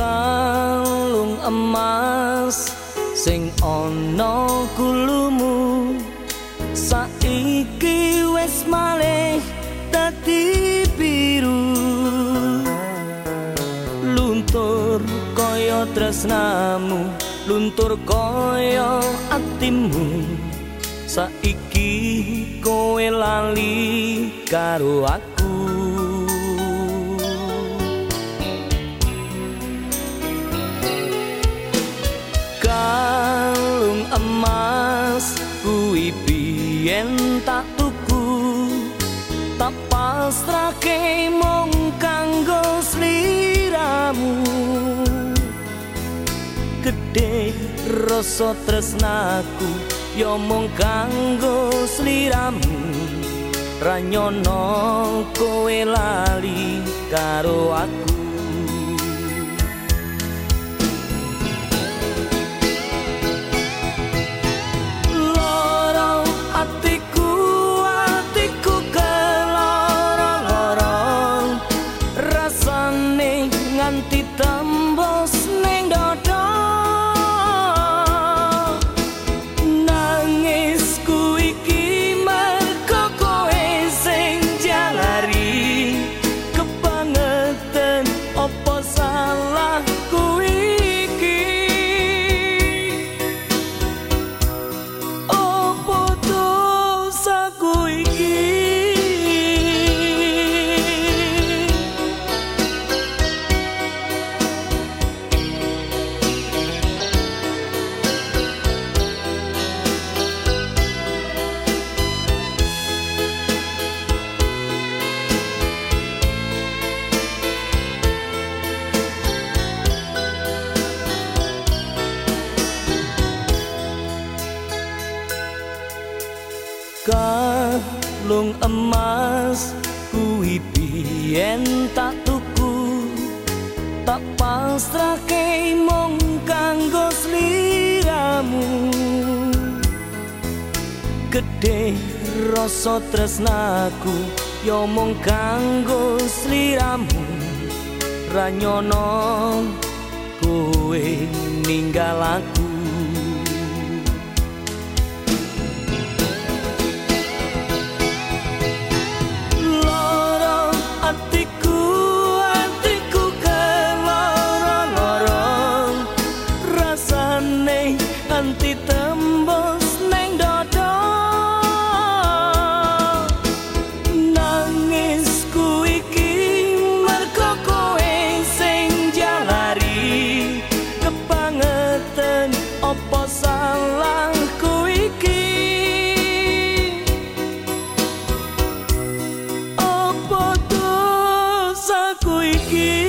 kalung emas sing ana kulumu saiki wis malih dadi biru. Luntur kaya tresnamu luntur kaya atimu saiki kowe lali karo aku. Emas kuwi biyen tak tuku. Tak pasrake mung kanggo sliramu. Gedhe rasa tresnaku yo mung kanggo sliramu ranyono kowe lali karo aku kalung emas kuwi biyen tak tuku. Tak pasrake mung kanggo sliramu. Gedhe rasa tresnaku yo mung kanggo sliramu. Ranyono kowe ninggal aku Ricky.